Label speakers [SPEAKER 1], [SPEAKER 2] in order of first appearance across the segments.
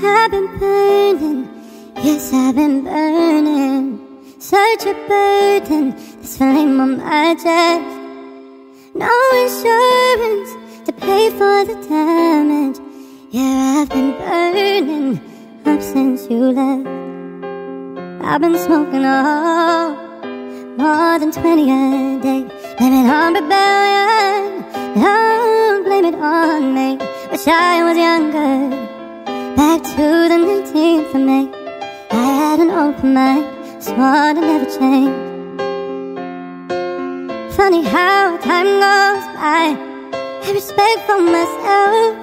[SPEAKER 1] I've been burning, yes, I've been burning. Such a burden, this flame on my chest. No insurance to pay for the damage. Yeah, I've been burning up since you left. I've been smoking all more than 20 a day. Blame it on rebellion, don't blame it on me. Wish I was younger. To the 19th of May I had an open mind Swore to never change Funny how time goes by. I respect for myself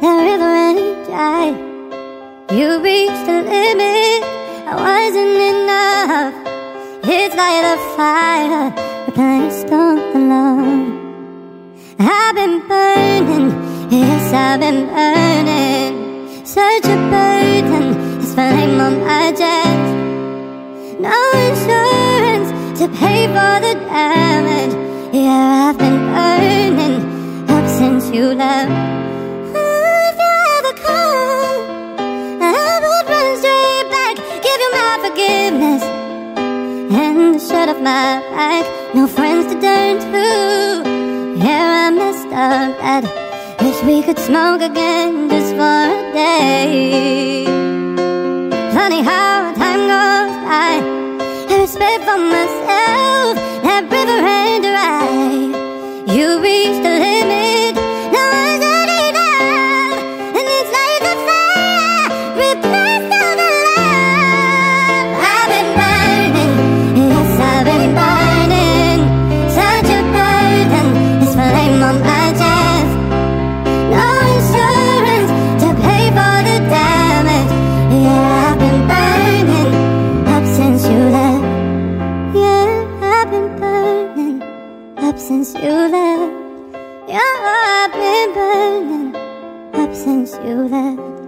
[SPEAKER 1] The river ran dry. You reached the limit I wasn't enough. It's like a fire Replaced all the love. I've been burning Yes, I've been burning such a burden This flame on my chest No insurance to pay for the damage Yeah, I've been burning up since you left. And the shirt off my back. No friends to turn to. Yeah, I messed up bad We could smoke again just for a day. Funny how time goes by. I respect for myself up since you left. Yeah, I've been burning up since you left.